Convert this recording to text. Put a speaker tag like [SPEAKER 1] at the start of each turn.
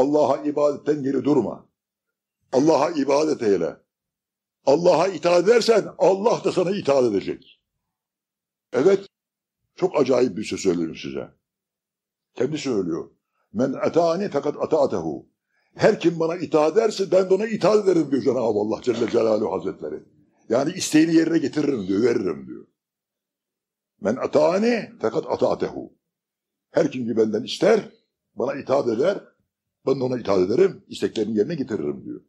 [SPEAKER 1] Allah'a ibadetten geri durma. Allah'a ibadet eyle. Allah'a itaat edersen Allah da sana itaat edecek. Evet, çok acayip bir şey söyleyeyim size. Kendi söylüyor. Men etani fakat ata'atehu. Her kim bana itaat ederse ben de ona itaat ederim diyor Cenab-ı Allah Celle Celaluhu Hazretleri. Yani isteğini yerine getiririm diyor, veririm diyor. Men ata'ani fakat ata'atehu. Her kim ki benden ister, bana itaat eder, ben ona itaat ederim, isteklerini yerine getiririm diyor.